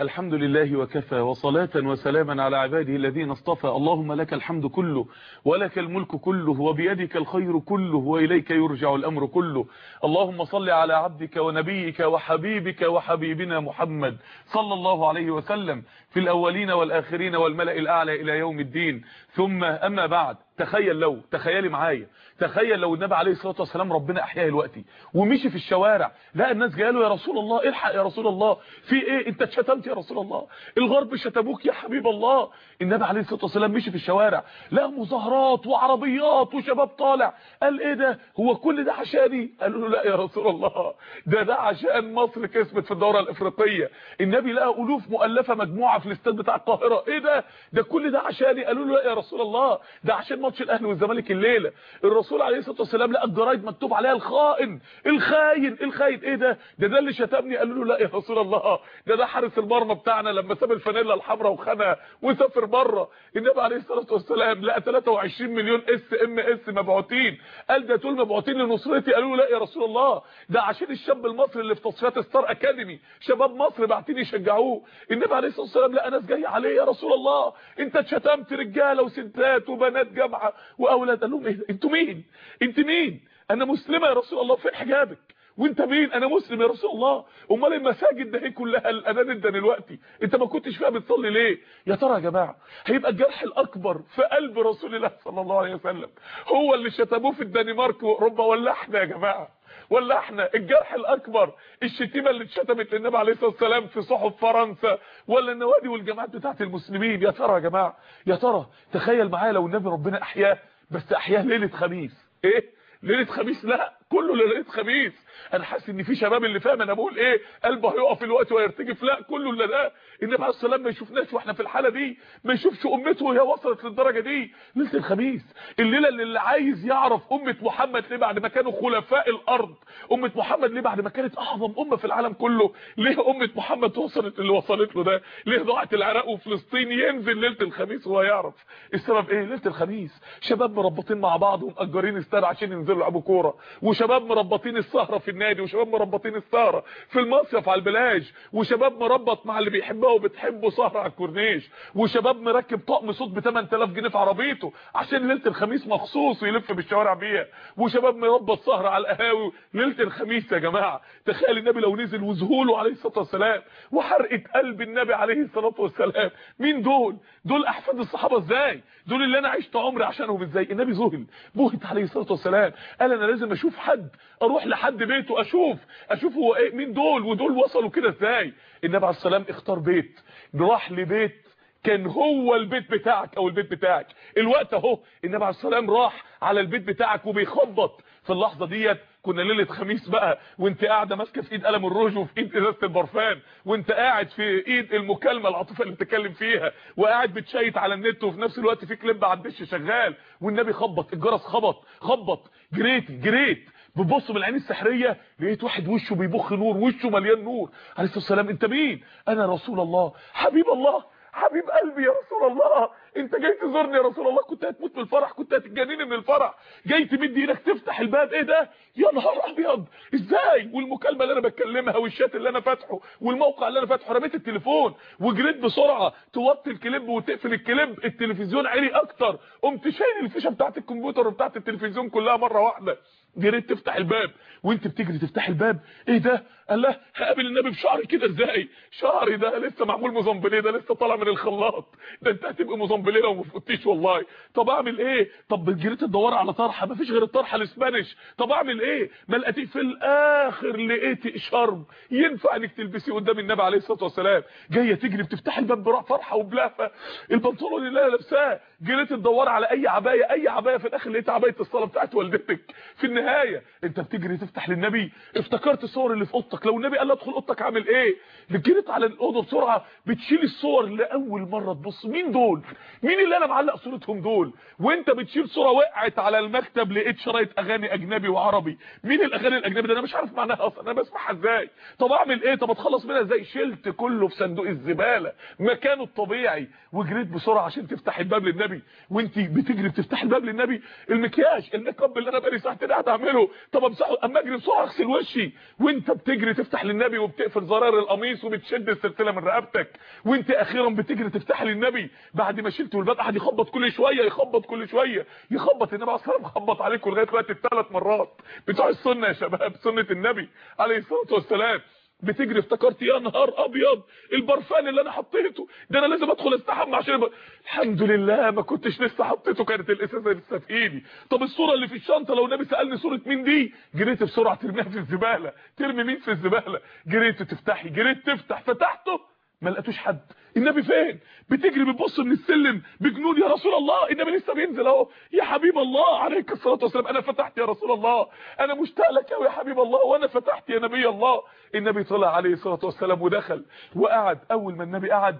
الحمد لله وكفى وصلاة وسلاما على عباده الذين اصطفى. اللهم لك الحمد كله ولك الملك كله وبيدك الخير كله وإليك يرجع الأمر كله. اللهم صل على عبدك ونبيك وحبيبك وحبيبنا محمد صلى الله عليه وسلم في الأولين والآخرين والملأ الأعلى إلى يوم الدين. ثم أما بعد تخيل لو تخيلي معايا. تخيل لو النبي عليه الصلاة والسلام ربنا أحياه دلوقتي ومشي في الشوارع لا الناس جاية له يا رسول الله الحق يا رسول الله في إيه؟ أنت اتشتمت يا رسول الله الغرب شتموك يا حبيب الله. النبي عليه الصلاة والسلام مشي في الشوارع لا مظاهرات وعربيات وشباب طالع. قال إيه ده؟ هو كل ده عشاني؟ قالوا له لا يا رسول الله ده ده عشان مصر كسبت في الدورة الإفريقية. النبي لقى ألوف مؤلفة مجموعة في الاستاد بتاع القاهرة. إيه ده؟ ده كل ده عشاني؟ قالوا له لا يا رسول الله ده عشان ماتش الاهلي والزمالك الليلة. الرسول عليه الصلاة والسلام لقى الجرايد مكتوب عليها الخائن. الخاين الخاين. إيه ده؟ ده ده اللي شتمني. قالوا له لا يا رسول الله. ده ده حارس المرمى بتاعنا لما ساب الفانيلا الحمراء وخانها وسافر بره. النبي عليه الصلاة والسلام لقى 23 مليون SMS مبعوثين. قال ده دول مبعوثين لنصرتي. قالوا له لا يا رسول الله. ده عشان الشاب المصري اللي في تصفيات Star Academy. شباب مصر باعتين يشجعوه. النبي عليه الصلاة والسلام لقى ناس جاية عليه. يا رسول الله أنت اتشتمت رجالة وستات وبنات جامعه وأولاد قال لهم إيه أنتوا مين؟ انت مين؟ أنا مسلمة يا رسول الله فين حجابك؟ وانت مين؟ أنا مسلم يا رسول الله. أمال المساجد ده هي كلها الاذان ادى دلوقتي. انت ما كنتش فيها بتصلي ليه؟ يا ترى يا جماعة هيبقى الجرح الأكبر في قلب رسول الله صلى الله عليه وسلم. هو اللي شتموه في الدنمارك واوروبا ولا إحنا يا جماعة. ولا إحنا الجرح الأكبر الشتيمة اللي اتشتمت للنبي عليه الصلاة والسلام في صحف فرنسا ولا النوادي والجامعات بتاعت المسلمين. يا ترى يا جماعة يا ترى تخيل معايا لو النبي ربنا أحياه بس أحياه ليلة خميس. إيه؟ ليلة خميس لا. كله ليله خميس أنا حاسس إن في شباب اللي فاهم. أنا بقول إيه؟ قلبه هيقف الوقت ويرتجف لا كله إلا ده. النبي عليه السلام ما يشوفناش وإحنا في الحالة دي. ما يشوفش أمته وهي وصلت للدرجة دي. ليله الخميس الليلة اللي, اللي عايز يعرف أمة محمد ليه بعد ما كانوا خلفاء الأرض. أمة محمد ليه بعد ما كانت أعظم أمة في العالم كله. ليه أمة محمد وصلت اللي وصلت له ده؟ ليه ضاعت العراق وفلسطين ينزل ليلة الخميس وهو يعرف؟ السبب إيه؟ ليلة الخميس. شباب مربطين مع بعض ومأجرين استاد عشان ينزلوا يلعبوا كورة. وشباب مربطين السهرة في النادي وشباب مربطين السهرة في المصيف على البلاج وشباب مربط مع اللي بيحبها وبتحبه سهرة على الكورنيش وشباب مركب طقم صوت ب 8000 جنيه في عربيته عشان ليلة الخميس مخصوص ويلف بالشوارع بيها وشباب مربط سهرة على القهاوي ليلة الخميس يا جماعة. تخيل النبي لو نزل وذهوله عليه الصلاة والسلام وحرقة قلب النبي عليه الصلاة والسلام. مين دول؟ دول أحفاد الصحابة إزاي؟ دول اللي أنا عشت عمري عشانهم إزاي؟ النبي ذهل بهت عليه الصلاة والسلام. قال أنا لازم أشوف حد أروح لحد بيته أشوف أشوف هو إيه مين دول ودول وصلوا كده إزاي. النبي عليه السلام اختار بيت راح لبيت كان هو البيت بتاعك أو البيت بتاعك. الوقت أهو النبي عليه السلام راح على البيت بتاعك وبيخبط. في اللحظة ديت كنا ليلة خميس بقى وانت قاعدة ماسكة في إيد قلم الروج وفي إيد إزازة البرفان وانت قاعد في إيد المكالمة العاطفه اللي بتتكلم فيها وقاعد بتشيت على النت وفي نفس الوقت في كليب على الدش شغال. والنبي خبط الجرس خبط خبط. جريت جريت. بتبص من العين السحرية لقيت واحد وشه بيبخ نور وشه مليان نور. عليه الصلاة والسلام أنت مين؟ أنا رسول الله. حبيب الله. حبيب قلبي يا رسول الله. أنت جاي تزورني يا رسول الله. كنت هتموت من الفرح كنت هتتجنني من الفرح. جاي تمد إيدك تفتح الباب. إيه ده؟ يا نهار أبيض. إزاي؟ والمكالمة اللي أنا بتكلمها والشات اللي أنا فاتحه والموقع اللي أنا فاتحه رميت التليفون. وجريت بسرعة. توطي الكليب وتقفل الكليب التلفزيون عالي أكتر. قمت شايل الفيشة بتاعت الكمبيوتر وبتاعت التلفزيون كلها مرة واحدة. جريت تفتح الباب وانت بتجري تفتح الباب إيه ده؟ قال له هقابل النبي بشعري كده إزاي؟ شعري ده لسه معمول mise en plis ده لسه طالع من الخلاط. ده أنت هتبقى mise en plis لو ما فوتيش والله. طب أعمل إيه؟ طب جريت تدور على طرحة ما فيش غير الطرحة ال Spanish. طب أعمل إيه؟ ما لقيتيه في الآخر لقيت إيشارب. ينفع إنك تلبسيه قدام النبي عليه الصلاة والسلام؟ جاية تجري بتفتح الباب براح فرحة وبلهفه البنطلون اللي أنا لابساه جريت تدور على أي عباية أي عباية في الآخر لقيت عباية الصلاة بتاعت والدتك. في النهاية أنت بتجري تفتح للنبي. افتكرت الصور اللي في أوضتك؟ لو النبي قال لك ادخل اوضتك عامل إيه؟ جريت على الاوضة بسرعة بتشيل الصور لأول مرة. تبص مين دول؟ مين اللي أنا معلق صورتهم دول؟ وأنت بتشيل صورة وقعت على المكتب لقيت شرايط أغاني أجنبي وعربي. مين الأغاني الأجنبي ده؟ أنا مش عارف معناها أصلا. أنا بسمعها إزاي؟ طب أعمل إيه؟ طب أتخلص منها إزاي؟ شلت كله في صندوق الزبالة. مكانه الطبيعي. وجريت بسرعة عشان تفتح الباب للنبي. وأنت بتجري بتفتح الباب للنبي؟ المكياج الميك اب اللي أنا بقالي ساعتين قاعد أعمله. طب أمسحه. أما أجري بسرعة أغسل وشي. وأنت بتجري بتجري تفتح للنبي وبتقفل زرار القميص وبتشد السلسلة من رقبتك. وانت أخيرا بتجري تفتح للنبي بعد ما شلته الباب قعد يخبط كل شوية يخبط كل شوية. يخبط النبي عليه الصلاة والسلام خبط عليكم لغايه دلوقتي الثلاث مرات. بتوع السنة يا شباب سنة النبي عليه الصلاة والسلام. بتجري افتكرت يا نهار أبيض البرفان اللي أنا حطيته ده أنا لازم أدخل استحمى عشان يبقى. الحمد لله ما كنتش لسه حطيته كانت الإزازة لسه في ايدي طب الصورة اللي في الشنطة لو النبي سألني صورة مين دي؟ جريت بسرعة ترميها في الزبالة. ترمي مين في الزبالة؟ جريت تفتحي جريت تفتح فتحته ما لقيتوش حد. النبي فين؟ بتجري بتبص من السلم بجنون يا رسول الله. النبي لسه بينزل اهو. يا حبيب الله عليك الصلاة والسلام. أنا فتحت يا رسول الله. أنا مشتاق لك قوي يا حبيب الله. وأنا فتحت يا نبي الله. النبي طلع عليه الصلاة والسلام ودخل وقعد. أول ما النبي قعد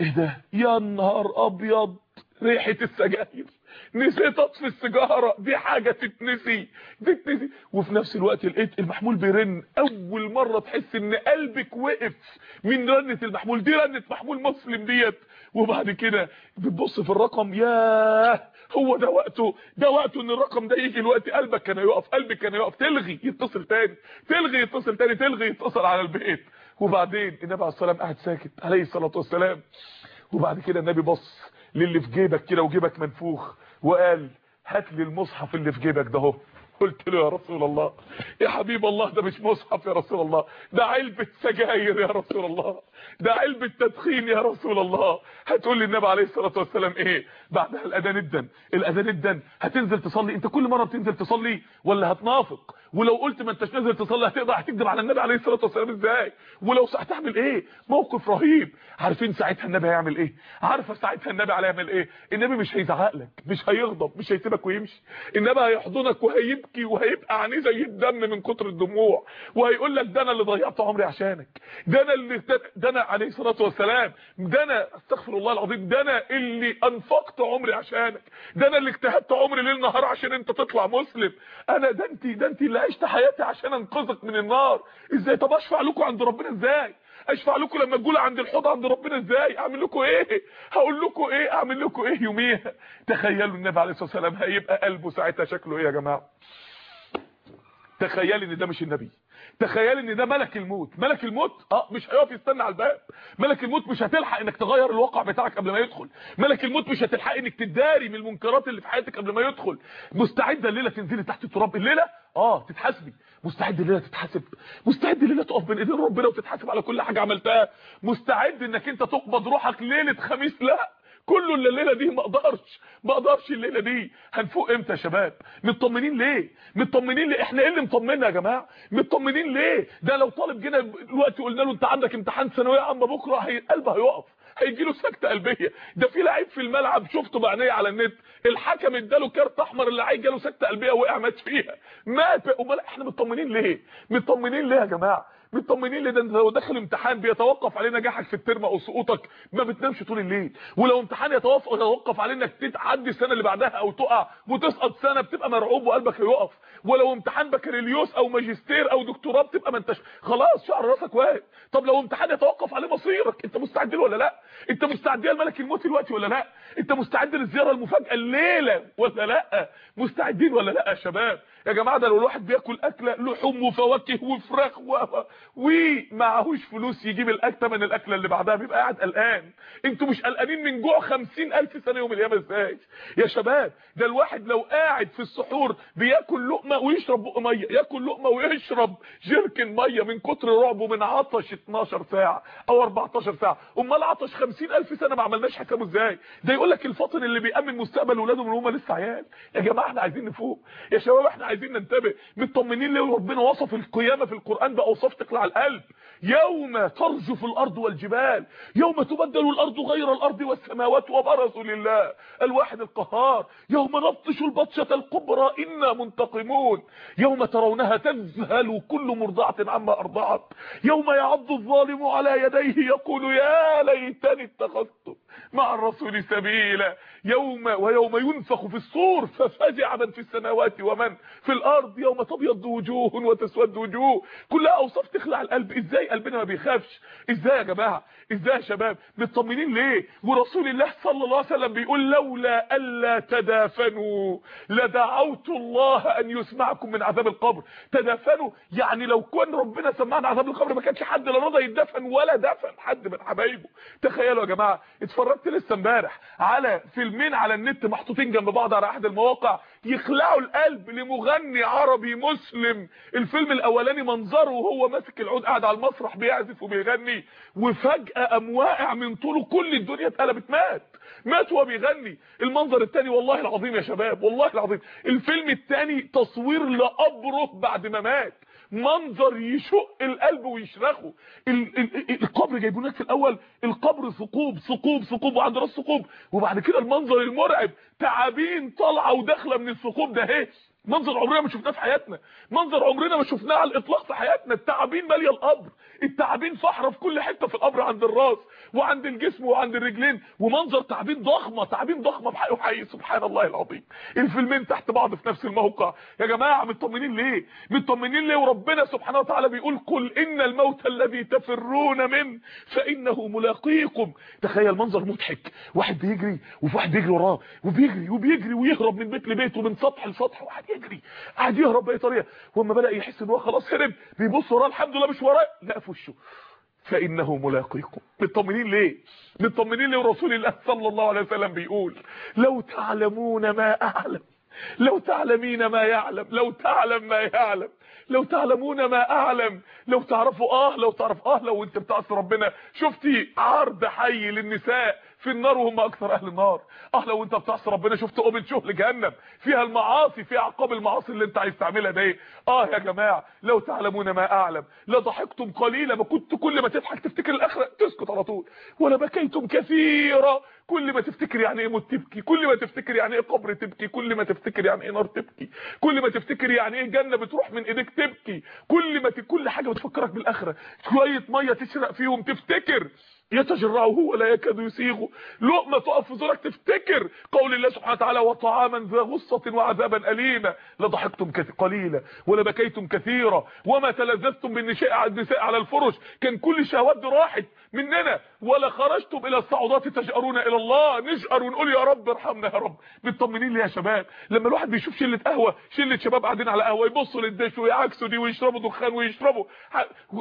إيه ده؟ يا نهار أبيض. ريحة السجاير. نسيت اطفي السيجارة. دي حاجة تتنسي تتنسي. وفي نفس الوقت لقيت المحمول بيرن. أول مرة تحس إن قلبك وقف. من رنة المحمول؟ دي رنة محمول مسلم ديت. وبعد كده بتبص في الرقم. ياه هو ده وقته. ده وقته إن الرقم ده يجي الوقت قلبك كان يقف قلبك كان يقف تلغي يتصل تاني. تلغي يتصل تاني. تلغي يتصل على البيت. وبعدين النبي عليه الصلاة والسلام قاعد ساكت عليه الصلاة والسلام. وبعد كده النبي بص للي في جيبك كده وجيبك منفوخ. وقال هات لي المصحف اللي في جيبك ده قلت له يا رسول الله يا حبيب الله ده مش مصحف يا رسول الله ده علبة سجاير يا رسول الله ده علبة تدخين يا رسول الله. هتقول لي النبي عليه الصلاة والسلام إيه؟ بعدها الأذان الدن الأذان الدن هتنزل تصلي؟ أنت كل مرة بتنزل تصلي ولا هتنافق؟ ولو قلت ما انتش نازل تصلي هتقدر هتكذب على النبي عليه الصلاة والسلام إزاي؟ ولو هتعمل إيه؟ موقف رهيب. عارفين ساعتها النبي هيعمل إيه؟ عارفة ساعتها النبي هيعمل إيه؟ النبي مش هيزعق لك مش هيغضب مش هيسيبك ويمشي. النبي هيحضنك وهيبكي وهيبقى عينيه زي الدم من كتر الدموع. وهيقول لك ده أنا اللي ضيعت عمري عشانك. ده أنا اللي ده أنا عليه الصلاة والسلام. ده أنا أستغفر الله العظيم. ده أنا اللي أنفقت عمري عشانك. ده أنا اللي اجتهدت عمري ليل نهار عشان أنت تطلع مسلم. أنا ده انت ده انت اللي عشت حياتي عشان انقذك من النار. إزاي؟ طب اشفع لكم عند ربنا إزاي؟ اشفع لكم لما تقول عند الحوض عند ربنا إزاي؟ اعمل لكم إيه؟ هقول لكم إيه؟ اعمل لكم إيه يوميها؟ تخيلوا النبي عليه الصلاة والسلام هيبقى قلبه ساعتها شكله إيه يا جماعة؟ تخيل ان ده مش النبي. تخيل إن ده ملك الموت. ملك الموت؟ آه مش هيقف يستنى على الباب. ملك الموت مش هتلحق إنك تغير الواقع بتاعك قبل ما يدخل. ملك الموت مش هتلحق إنك تداري من المنكرات اللي في حياتك قبل ما يدخل. مستعده الليلة تنزلي تحت التراب الليلة؟ آه تتحاسبي. مستعد الليلة تتحاسب. مستعد الليلة تقف بين إيدين ربنا وتتحاسب على كل حاجة عملتها. مستعد إنك أنت تقبض روحك ليلة خميس؟ لا. كله الليلة دي ما أقدرش ما أقدرش الليلة دي. هنفوق إمتى يا شباب؟ مطمنين ليه؟ مطمنين ليه؟ إحنا إيه اللي مطمنا يا جماعة؟ مطمنين ليه؟ ده لو طالب جينا دلوقتي قلنا له أنت عندك امتحان ثانوية عامة بكرة قلبه هيقف هيجي له سكتة قلبية. ده في لعيب في الملعب شفته بعينيه على النت الحكم اداله كارت أحمر اللعيب جاله سكتة قلبية وقع مات فيها. مات. أمال إحنا مطمنين ليه؟ مطمنين ليه يا جماعة؟ مطمنين ده انت لو داخل امتحان بيتوقف عليه نجاحك في الترم أو سقوطك ما بتنامش طول الليل. ولو امتحان يتوقف عليه انك تعدي السنة اللي بعدها أو تقع وتسقط سنة بتبقى مرعوب وقلبك هيقف ولو امتحان بكالوريوس أو ماجستير أو دكتوراه بتبقى ما انتش خلاص شعر راسك واقف. طب لو امتحان يتوقف عليه مصيرك انت مستعد له ولا لا؟ انت مستعد لملك الموت دلوقتي ولا لا؟ انت مستعد للزياره المفاجأة الليلة ولا لا؟ مستعدين ولا لا يا شباب؟ يا جماعة ده لو الواحد بياكل أكلة لحوم وفواكه وفراخ و... ومعهوش فلوس يجيب الأكلة من الأكلة اللي بعدها بيبقى قاعد قلقان. أنتوا مش قلقانين من جوع 50000 سنة يوم القيامة إزاي؟ يا شباب ده الواحد لو قاعد في السحور بياكل لقمة ويشرب بق مية ياكل لقمة ويشرب جيركن مية من كتر رعبه من عطش 12 ساعة أو 14 ساعة. أمال عطش 50000 سنة ما عملناش حسابه إزاي؟ ده يقول لك الفاطن اللي بيأمن مستقبل اولاده من هم لسه عيال. يا جماعة إحنا عايزين نفوق. يا شباب إحنا عايزين ننتبه. مطمنين ليه ربنا وصف القيامة في القرآن بأوصاف تقلع القلب. يوم ترجف الأرض والجبال يوم تبدل الأرض غير الأرض والسماوات وبرزوا لله. الواحد القهار يوم نبطش البطشة الكبرى إنا منتقمون. يوم ترونها تذهل كل مرضعة عما أرضعت. يوم يعض الظالم على يديه يقول يا ليتني اتخذت مع الرسول سبيلا. يوم ويوم ينفخ في الصور ففزع من في السماوات ومن في الأرض. يوم تبيض وجوه وتسود وجوه. كلها اوصاف تخلع القلب. إزاي؟ قلبنا ما بيخافش. إزاي يا جماعة؟ إزاي يا شباب؟ مطمنين ليه؟ ورسول الله صلى الله عليه وسلم بيقول لولا ألا تدافنوا لدعوت الله أن يسمعكم من عذاب القبر. تدافنوا يعني لو كان ربنا سمعنا عذاب القبر ما كانش حد لا رضى يدفن ولا دفن حد من حبايبه. تخيلوا يا جماعة اتفرجت لسه امبارح على فيلمين على النت محطوطين جنب بعض على أحد المواقع يخلعوا القلب لمغني عربي مسلم. الفيلم الأولاني منظره وهو ماسك العود قاعد على المسرح بيعزف وبيغني وفجأة قام واقع من طوله كل الدنيا اتقلبت. مات مات وهو بيغني. المنظر الثاني والله العظيم يا شباب والله العظيم. الفيلم الثاني تصوير لقبره بعد ما مات. منظر يشق القلب ويشرخه. ال ال القبر جايبونك في الأول. القبر ثقوب ثقوب ثقوب وعند راس ثقوب. وبعد كده المنظر المرعب. تعابين طالعة وداخلة من الثقوب. ده اهي منظر عمرنا ما شفناه في حياتنا. منظر عمرنا ما شفناه على الإطلاق في حياتنا. التعابين مالية القبر. التعابين فحره في كل حتة في القبر عند الراس وعند الجسم وعند الرجلين. ومنظر تعابين ضخمة تعابين ضخمة بحقه حي سبحان الله العظيم. الفيلمين تحت بعض في نفس الموقع. يا جماعة مطمنين ليه؟ مطمنين ليه؟ وربنا سبحانه وتعالى بيقول قل إن الموت الذي تفرون منه فإنه ملاقيكم. تخيل منظر مضحك. واحد بيجري وفي واحد بيجري وراه وبيجري وبيجري ويهرب من بيت لبيت ومن سطح لسطح. واحد يجري قاعد يهرب باي طريقه واما بدأ يحس ان هو خلاص هرب. بيبص وراه الحمد لله مش وراه لا في وشه. فإنه ملاقيكم. مطمنين ليه؟ مطمنين ليه رسول الله صلى الله عليه وسلم بيقول لو تعلمون ما أعلم لو تعلمين ما يعلم لو تعلم ما يعلم لو تعلمون ما أعلم لو تعرفوا آه لو تعرف آه لو أنت بتعصي ربنا. شفتي عرض حي للنساء. في النار وهم أكثر أهل النار. آه لو انت بتعصي ربنا. شفت اوبن شو لجهنم. فيها المعاصي فيها عقاب المعاصي اللي أنت عايز تعملها ده آه يا جماعة لو تعلمون ما أعلم لضحكتم قليلا ما كنت كل ما تضحك تفتكر الآخرة تسكت على طول. ولا بكيتم كثيرا. كل ما تفتكر يعني إيه موت تبكي؟ كل ما تفتكر يعني إيه قبر تبكي؟ كل ما تفتكر يعني إيه نار تبكي؟ كل ما تفتكر يعني إيه جنة بتروح من إيديك تبكي؟ كل ما. كل حاجة بتفكرك بالآخرة. شوية مية تشرق فيهم تفتكر. يتجرعه ولا يكاد يسيغه. لقمة تقف في زورك تفتكر قول الله سبحانه وتعالى وطعاما ذا غصة وعذابا أليما. لضحكتم قليلا ولا بكيتم كثيرا. وما تلذذتم بالنساء النساء على الفرش. كان كل الشهوات دي راحت مننا. ولا خرجتم إلى الصعودات تجأرون إلى الله. نجأر ونقول يا رب ارحمنا يا رب. مطمنين ليه يا شباب؟ لما الواحد بيشوف شلة قهوة شلة شباب قاعدين على قهوة يبصوا للدش ويعكسوا دي ويشربوا دخان ويشربوا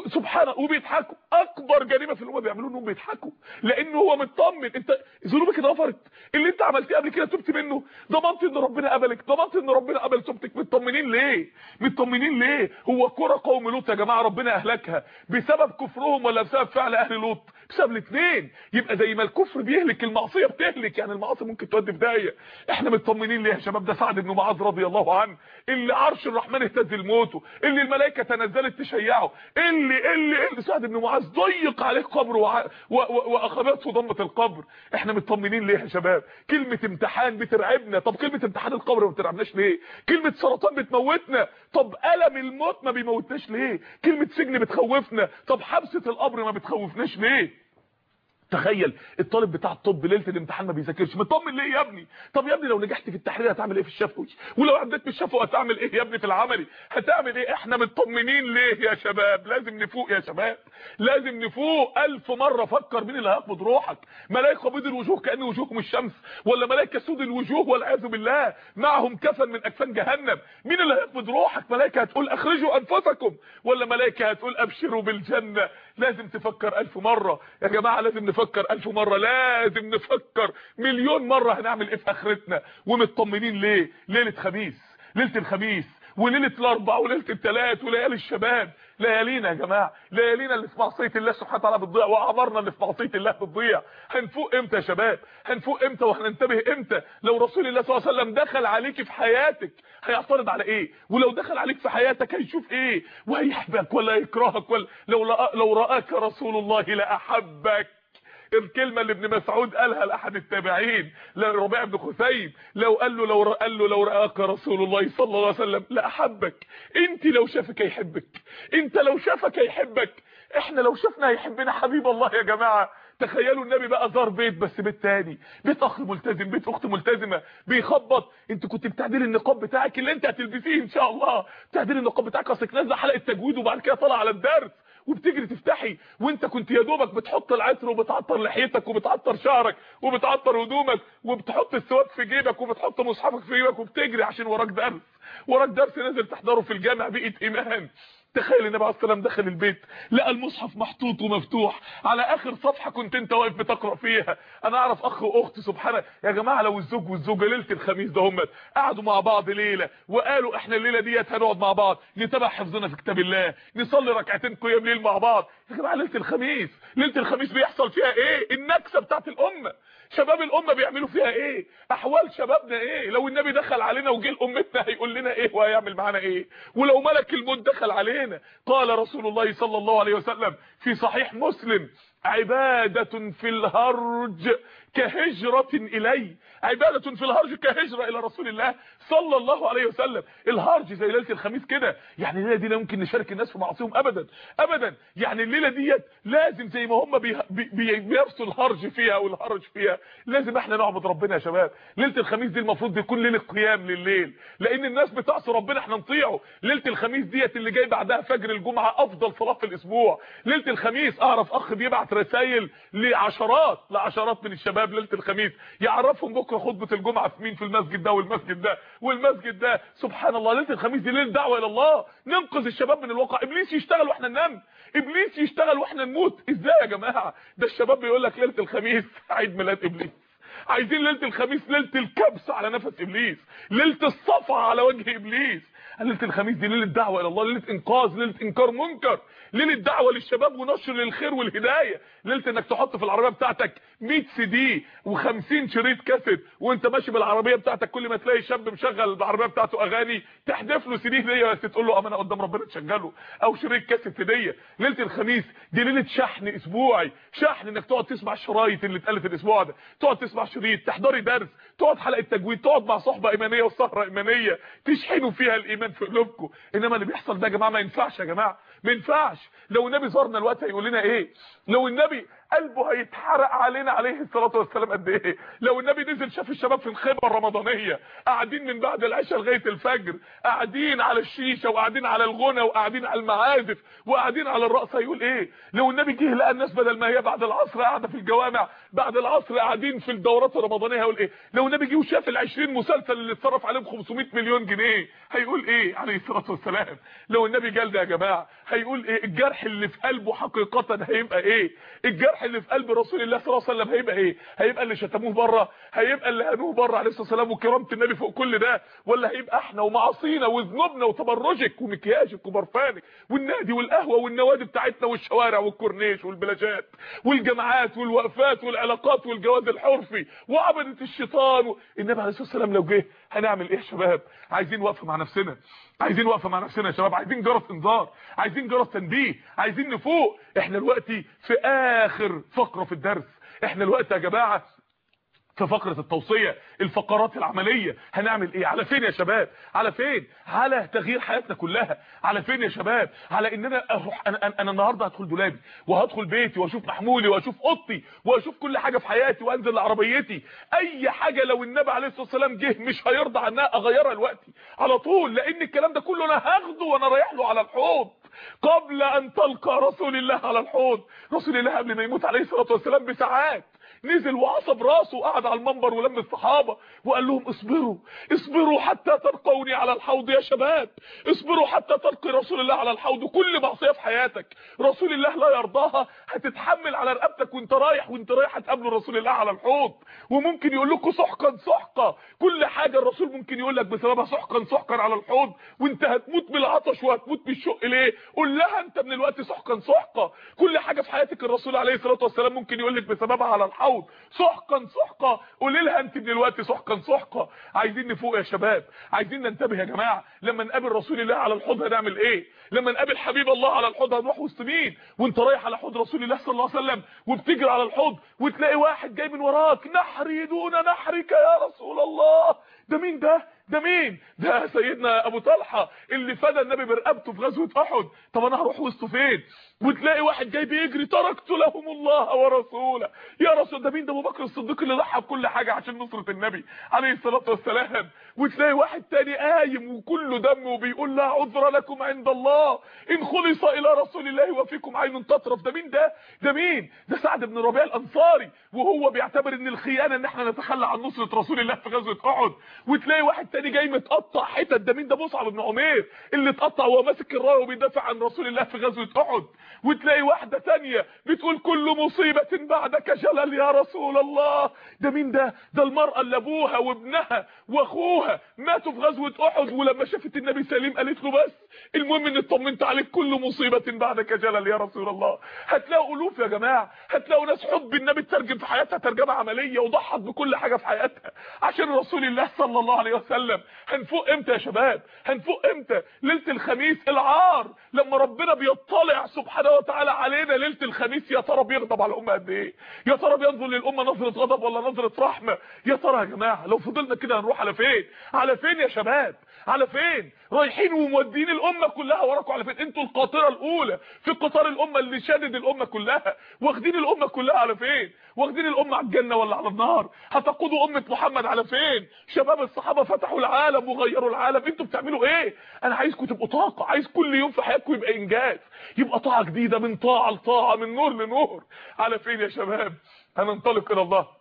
سبحان وبيضحكوا. أكبر جريمة في الامه بيعملوه إنهم بيضحكوا. لأن هو مطمن. أنت ذنوبك اتغفرت. اللي أنت عملتيه قبل كده تبت منه. ضمنت إن ربنا قبلك. ضمنت إن ربنا قبل توبتك مطمنين ليه؟ مطمنين ليه؟ هو كرة قوم لوط يا جماعة ربنا أهلكها. بسبب كفرهم ولا بسبب فعل أهل لوط؟ بسبب الاثنين. يبقى زي ما الكفر بيهلك المعصية بتهلك. يعني المعاصي ممكن تودي في داهية. إحنا مطمنين ليه يا شباب؟ ده سعد بن معاذ رضي الله عنه. اللي عرش الرحمن اهتز لموته اللي الملائكة تنزلت تشيعه اللي اللي, اللي سعد بن معاذ ضيق عليه قبره وع... و... و... وأخذته ضمة القبر. إحنا مطمنين ليه يا شباب؟ كلمة امتحان بترعبنا. طب كلمة امتحان القبر ما بترعبناش ليه؟ كلمة سرطان بتموتنا. طب ألم الموت ما بيموتناش ليه؟ كلمة سجن بتخوفنا. طب حبسة القبر ما بتخوفناش ليه؟ تخيل الطالب بتاع الطب ليلة الامتحان ما بيذاكرش. مطمن ليه يا ابني؟ طب يا ابني لو نجحت في التحرير هتعمل إيه في الشفوي؟ ولو عديت في الشفوي هتعمل إيه يا ابني في العملي؟ هتعمل إيه؟ إحنا مطمنين ليه يا شباب؟ لازم نفوق يا شباب. لازم نفوق. ألف مرة فكر مين اللي هيقبض روحك؟ ملائكه بيض الوجوه كأن وجوهكم الشمس ولا ملائكه سود الوجوه والعياذ بالله؟ معهم كفن من أكفان جهنم. مين اللي هيقبض روحك؟ ملائكه هتقول أخرجوا أنفسكم ولا ملائكه هتقول أبشروا بالجنة؟ لازم تفكر ألف مرة. يا جماعة لازم نفكر ألف مرة. لازم نفكر. مليون مرة هنعمل إيه في آخرتنا؟ ومطمنين ليه؟ ليلة خميس. ليلة الخميس. وليلة الاربعاء وليلة الثلاث وليالي الشباب. ليالينا يا جماعة. ليالينا اللي في معصية الله سبحانه وتعالى بتضيع. واعمارنا اللي في معصية الله بتضيع. هنفوق إمتى يا شباب؟ هنفوق إمتى وهننتبه إمتى؟ لو رسول الله صلى الله عليه وسلم دخل عليك في حياتك هيعترض على إيه؟ ولو دخل عليك في حياتك هيشوف إيه؟ وهيحبك ولا يكرهك ولا لو لو رأك رسول الله لأحبك. الكلمة اللي ابن مسعود قالها لأحد التابعين لربيع بن خثيم. لو قال له لو قال له لو رآك رسول الله صلى الله عليه وسلم لاحبك أنت لو شافك هيحبك أنت لو شافك هيحبك إحنا لو شفنا هيحبنا حبيب الله يا جماعة. تخيلوا النبي بقى زار بيت بس بيت تاني. بيت أخ ملتزم بيت أخت ملتزمة. بيخبط. أنت كنت بتعدلي النقاب بتاعك اللي أنت هتلبسيه إن شاء الله. بتعدلي النقاب بتاعك اصلك نازله حلقه تجويد وبعد كده طالع على الدرس. وبتجري تفتحي وانت كنت يا دوبك بتحط العطر وبتعطر لحيتك وبتعطر شعرك وبتعطر هدومك وبتحط السواك في جيبك وبتحط مصحفك في جيبك وبتجري عشان وراك درس. وراك درس نازل تحضره في الجامع بقيت ايمان تخيل النبي عليه السلام دخل البيت لقى المصحف محطوط ومفتوح. على آخر صفحة كنت أنت واقف بتقرأ فيها. أنا أعرف أخ وأخت سبحان يا جماعة لو الزوج والزوجة ليلة الخميس ده هم قعدوا مع بعض ليلة وقالوا إحنا الليلة ديت هنقعد مع بعض نتابع حفظنا في كتاب الله نصلي ركعتين قيام ليل مع بعض. يا جماعة ليلة الخميس ليلة الخميس بيحصل فيها إيه؟ النكسة بتاعت الأمة. شباب الأمة بيعملوا فيها إيه؟ أحوال شبابنا إيه؟ لو النبي دخل علينا وجه لامتنا هيقول لنا إيه وهيعمل معانا إيه؟ ولو ملك الموت دخل علينا. قال رسول الله صلى الله عليه وسلم في صحيح مسلم عبادة في الهرج كهجرة إلي. عبادة في الهرج كهجرة إلى رسول الله صلى الله عليه وسلم. الهرج زي ليلة الخميس كده. يعني الليلة دي لا يمكن نشارك الناس في معصيهم أبدا. أبدا. يعني الليلة ديت لازم زي ما هم بي بي بيرسوا الهرج فيها والهرج فيها. لازم إحنا نعبد ربنا يا شباب. ليلة الخميس دي المفروض تكون ليلة قيام لليل. لأن الناس بتعصي ربنا إحنا نطيعه. ليلة الخميس ديت اللي جاي بعدها فجر الجمعة أفضل صلاة في الأسبوع. ليلة الخميس أعرف أخ بيبعت رسائل لعشرات لعشرات من الشباب ليلة الخميس. يعرفهم بكرة خطبة الجمعة في مين؟ في المسجد ده والمسجد ده والمسجد ده. سبحان الله ليلة الخميس دي ليلة دعوة إلى الله. ننقذ الشباب من الواقع. إبليس يشتغل وإحنا ننام. إبليس يشتغل وإحنا نموت. إزاي يا جماعة؟ ده الشباب بيقول لك ليلة الخميس عيد ميلاد إبليس. عايزين ليلة الخميس ليلة الكبس على نفس إبليس. ليلة الصفا على وجه إبليس. ليلة الخميس دي ليلة دعوة إلى الله ليلة إنقاذ ليلة إنكار منكر ليلة دعوة للشباب ونشر للخير والهداية ليلة إنك تحط في العربية بتاعتك 100 سي دي و50 شريط كاسيت وانت ماشي بالعربية بتاعتك كل ما تلاقي شاب مشغل العربية بتاعته أغاني تحدف له سي دي هدية بس تقول له امانه قدام ربنا تشغله أو شريط كاسيت هدية. ليلة الخميس دي ليلة شحن أسبوعي شحن إنك تقعد تسمع الشرايط اللي اتقالت الأسبوع ده تقعد تسمع شريط تحضري درس تقعد حلقة تجويد تقعد مع صحبة إيمانية وسهرة إيمانية تشحنوا فيها الإيمان في قلوبكم. إنما اللي بيحصل ده يا جماعة ما ينفعش يا جماعة ما ينفعش. لو النبي زارنا الوقت هيقول لنا إيه؟ لو النبي قلبه هيتحرق علينا عليه الصلاة والسلام قد إيه؟ لو النبي نزل شاف الشباب في الخيمة الرمضانية قاعدين من بعد العشاء لغاية الفجر قاعدين على الشيشة وقاعدين على الغنى وقاعدين على المعازف وقاعدين على الرقص هيقول إيه؟ لو النبي جه لقى الناس بدل ما هي بعد العصر قاعدة في الجوامع بعد العصر قاعدين في الدورات الرمضانية هيقول إيه؟ لو النبي جه وشاف ال20 مسلسل اللي اتصرف عليهم 500 مليون جنيه هيقول إيه؟ عليه الصلاة والسلام. لو النبي جال ده يا جماعة هيقول إيه؟ الجرح اللي في قلبه حقيقة هيبقى إيه؟ الجرح اللي في قلب رسول الله صلى الله عليه وسلم هيبقى إيه؟ هيبقى اللي شتموه بره هيبقى اللي هنوه بره عليه الصلاة والسلام وكرامة النبي فوق كل ده ولا هيبقى إحنا ومعاصينا وذنوبنا وتبرجك ومكياجك وبرفانك والنادي والقهوة والنوادي بتاعتنا والشوارع والكورنيش والبلاجات والجامعات والوقفات والعلاقات والجواز الحرفي وعبدة الشيطان و... النبي عليه الصلاة والسلام لو جه هنعمل إيه يا شباب؟ عايزين وقفة مع نفسنا. عايزين وقفة مع نفسنا يا شباب. عايزين جرس انذار. عايزين جرس تنبيه. عايزين نفوق. إحنا دلوقتي في آخر فقرة في الدرس. إحنا دلوقتي يا جماعة في فقرة التوصية الفقرات العملية. هنعمل إيه؟ على فين يا شباب؟ على فين؟ على تغيير حياتنا كلها. على فين يا شباب؟ على ان أنا أروح أنا, أنا, النهاردة هدخل دولابي وهدخل بيتي وأشوف محمولي وأشوف أوضتي وأشوف كل حاجة في حياتي وأنزل لعربيتي. أي حاجة لو النبي عليه الصلاة والسلام جه مش هيرضى عنها أغيرها دلوقتي. على طول لأن الكلام ده كله أنا هاخده وأنا رايح له على الحوض. قبل أن تلقى رسول الله على الحوض. رسول الله قبل ما يموت عليه الصلاة والسلام بساعات. نزل وعصب راسه وقعد على المنبر ولم الصحابة وقال لهم اصبروا اصبروا حتى تلقوني على الحوض يا شباب اصبروا حتى تلقي رسول الله على الحوض كل معصية في حياتك رسول الله لا يرضاها هتتحمل على رقبتك وانت رايح وانت رايح هتقابل رسول الله على الحوض وممكن يقول لكم سحقا سحقا كل حاجة الرسول ممكن يقول لك بسببها سحقا سحقا على الحوض وانت هتموت بالعطش وهتموت بالشق ليه؟ قول لها انت من الوقت سحقا سحقا كل حاجة في حياتك الرسول عليه الصلاة والسلام ممكن يقول لك بسببها على الحوض. الحوض. سحقا سحقا قولي لها انت الوقت سحقا سحقا عايزين نفوق يا شباب. عايزين ننتبه يا جماعة. لما نقابل رسول الله على الحوض هنعمل إيه؟ لما نقابل حبيب الله على الحوض هنروح وسط مين؟ وانت رايح على حوض رسول الله صلى الله عليه وسلم وبتجري على الحوض وتلاقي واحد جاي من وراك. نحري دون نحرك يا رسول الله. ده مين ده؟ ده مين؟ ده سيدنا أبو طلحة اللي فدى النبي برقبته في غزوة أحد. طب أنا هروح وسطه فين؟ وتلاقي واحد جاي بيجري تركت لهم الله ورسوله. يا رسول ده مين؟ ده أبو بكر الصديق اللي ضحى بكل حاجة عشان نصرة النبي عليه الصلاة والسلام. وتلاقي واحد تاني قايم وكله دم وبيقول لا عذر لكم عند الله إن خلص إلى رسول الله وفيكم عين تطرف. ده مين ده؟ ده مين؟ ده سعد بن ربيع الأنصاري وهو بيعتبر إن الخيانة إن إحنا نتخلى عن نصرة رسول الله في غزوة أحد. وتلاقي واحد تاني جاي متقطع حتت ده مين؟ ده مصعب بن عمير اللي اتقطع وهو ماسك الرايه وبيدافع عن رسول الله في غزوة أحد. وتلاقي واحدة تانية بتقول كل مصيبة بعدك جلل يا رسول الله. ده مين ده؟ ده المرأة اللي أبوها وابنها وأخوها ماتوا في غزوة أحد ولما شافت النبي سليم قالت له بس المهم ان اطمنت عليك كل مصيبة بعدك جلل يا رسول الله. هتلاقوا ألوف يا جماعة هتلاقوا ناس حب النبي ترجم في حياتها ترجمة عملية وضحت بكل حاجة في حياتها. عشان رسول الله صلى الله عليه وسلم هنفوق إمتى يا شباب؟ هنفوق إمتى؟ ليلة الخميس العار لما ربنا بيطلع سبحانه وتعالى علينا ليلة الخميس. يا ترى بيغضب على الأمة قد إيه؟ يا ترى بينظر للأمة نظرة غضب ولا نظرة رحمة؟ يا ترى يا جماعة لو فضلنا كده هنروح على فين؟ على فين يا شباب؟ على فين؟ رايحين ومودين الأمة كلها وراكم على فين؟ أنتوا القاطرة الأولى. في قطار الأمة اللي شادد الأمة كلها. واخدين الأمة كلها على فين؟ واخدين الأمة على الجنة ولا على النار. هتقودوا أمة محمد على فين؟ شباب الصحابة فتحوا العالم وغيروا العالم. أنتوا بتعملوا إيه؟ أنا عايزكم تبقوا طاقة. عايز كل يوم في حياتكم يبقى إنجاز. يبقى طاعة جديدة من طاعة لطاعة من نور لنور. على فين يا شباب؟ هننطلق إلى الله.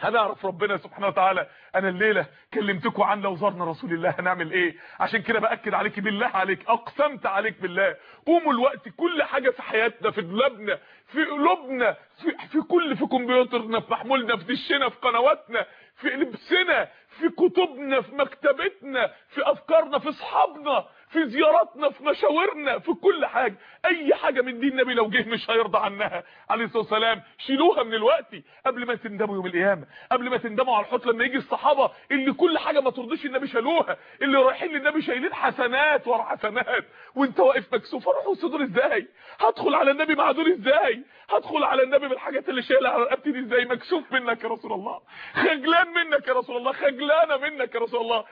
هنعرف ربنا سبحانه وتعالى أنا الليلة كلمتكم عن لو زرنا رسول الله هنعمل إيه؟ عشان كده بأكد عليك بالله عليك أقسمت عليك بالله. قوموا الوقت كل حاجة في حياتنا في دولابنا في قلوبنا في, في كل في كمبيوترنا في محمولنا في دشنا في قنواتنا في لبسنا في كتبنا في مكتبتنا في أفكارنا في أصحابنا في زياراتنا في مشاورنا في كل حاجة. أي حاجة من دين النبي لو جه مش هيرضى عنها. عليه الصلاة والسلام شيلوها من الوقت قبل ما تندموا يوم القيامة. قبل ما تندموا على الحوت لما يجي الصحابة اللي كل حاجة ما ترضيش النبي شالوها اللي رايحين للنبي شايلين حسنات ورا حسنات. وانت واقف مكسوف أروح الصدور إزاي؟ هدخل على النبي مع دول إزاي؟ هدخل على النبي بالحاجات اللي شايلها على رقبتي دي إزاي؟ مكسوف منك يا رسول الله. خجلان منك يا رسول الله. خجلانة منك يا رسول الله.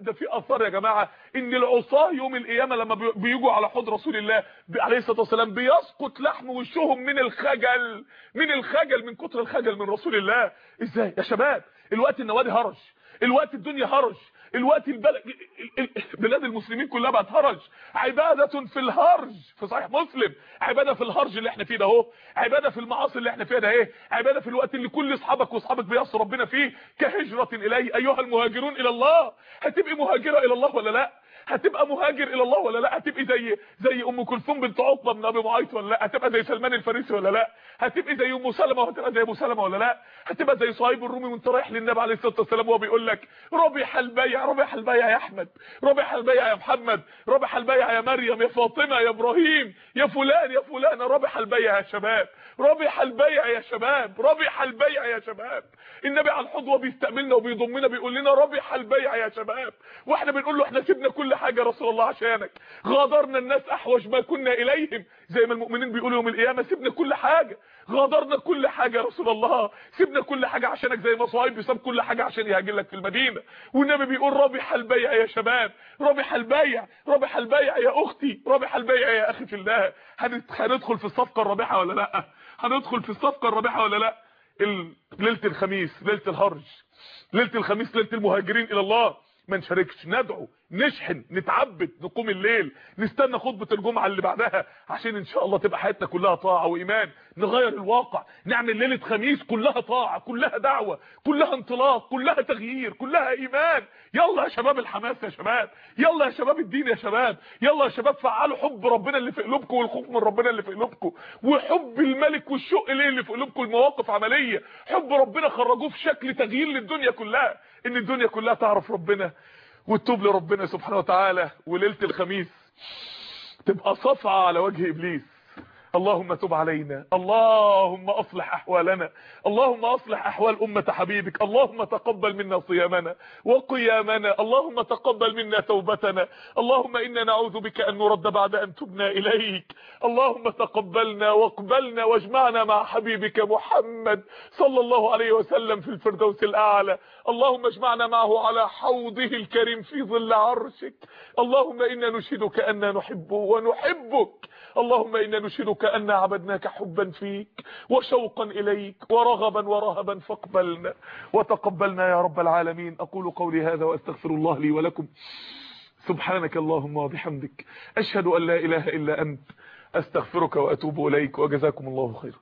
ده في آثار يا جماعة. ان العصاه يوم القيامة لما بيجوا على حوض رسول الله عليه الصلاة والسلام بيسقط لحم وشهم من الخجل من الخجل من كتر الخجل من رسول الله. إزاي؟ يا شباب الوقت النوادي هرج الوقت الدنيا هرج الوقت البلد بلاد المسلمين كلها بقت هرج عبادة في الهرج في صحيح مسلم. عبادة في الهرج اللي إحنا فيه ده أهو. عبادة في المعاصي اللي إحنا فيها ده إيه؟ عبادة في الوقت اللي كل أصحابك وأصحابك بيعصوا ربنا فيه كهجرة إليه. أيها المهاجرون إلى الله. هتبقي مهاجرة إلى الله ولا لأ؟ هتبقى مهاجر إلى الله ولا لا؟ هتبقي زي زي أم كلثوم بنت عقبة بن أبي معيط ولا لا؟ هتبقى زي سلمان الفارسي ولا لا؟ هتبقي زي أم سلمة وهتبقى زي أبو سلمة ولا لا؟ هتبقى زي صهيب الرومي وانت رايح للنبي عليه الصلاة والسلام وهو بيقول لك ربح البيع ربح البيع يا أحمد ربح البيع يا محمد ربح البيع يا مريم يا فاطمة يا إبراهيم يا فلان يا فلان ربح البيع يا شباب. ربح البيع يا شباب ربح البيع يا شباب. النبي على الحضوه بيستقبلنا وبيضمنا بيقول لنا ربح البيع يا شباب. وإحنا بنقول له إحنا سيبنا كل حاجة يا رسول الله عشانك. غادرنا الناس أحوج ما كنا إليهم. زي ما المؤمنين بيقولوا يوم القيامة سيبنا كل حاجة. غادرنا كل حاجة يا رسول الله. سيبنا كل حاجة عشانك زي ما صهيب بيساب كل حاجة عشان يهاجر لك في المدينة. والنبي بيقول ربح البيع يا شباب ربح البيع ربح البيع يا أختي ربح البيع يا أخي في الله. هندخل في الصفقة الرابحة ولا لأ؟ هندخل في الصفقة الرابحة ولا لأ؟ ليلة الخميس ليلة الهرج ليلة الخميس ليلة المهاجرين إلى الله. ما نشاركش ندعو نشحن نتعبد نقوم الليل نستنى خطبة الجمعة اللي بعدها عشان إن شاء الله تبقى حياتنا كلها طاعة وإيمان نغير الواقع نعمل ليلة خميس كلها طاعة كلها دعوة كلها انطلاق كلها تغيير كلها إيمان. يلا يا شباب الحماس يا شباب يلا يا شباب الدين يا شباب يلا يا شباب فعلوا حب ربنا اللي في قلوبكم والخوف من ربنا اللي في قلوبكم وحب الملك والشوق ليه اللي في قلوبكم المواقف عملية حب ربنا خرجوه في شكل تغيير للدنيا كلها. إن الدنيا كلها تعرف ربنا وتتوب لربنا سبحانه وتعالى وليلة الخميس تبقى صفعة على وجه إبليس. اللهم تب علينا. اللهم أصلح أحوالنا. اللهم أصلح أحوال أمة حبيبك. اللهم تقبل منا صيامنا وقيامنا. اللهم تقبل منا توبتنا. اللهم إنا نعوذ بك أن نرد بعد أن تبنا إليك. اللهم تقبلنا واقبلنا واجمعنا مع حبيبك محمد صلى الله عليه وسلم في الفردوس الأعلى. اللهم اجمعنا معه على حوضه الكريم في ظل عرشك. اللهم إنا نشهدك أننا نحبه ونحبك. اللهم إنا نشهدك أن عبدناك حبا فيك وشوقا إليك ورغبا ورهبا فاقبلنا وتقبلنا يا رب العالمين. أقول قولي هذا وأستغفر الله لي ولكم. سبحانك اللهم وبحمدك. أشهد أن لا إله إلا أنت. أستغفرك وأتوب إليك وجزاكم الله خيرا.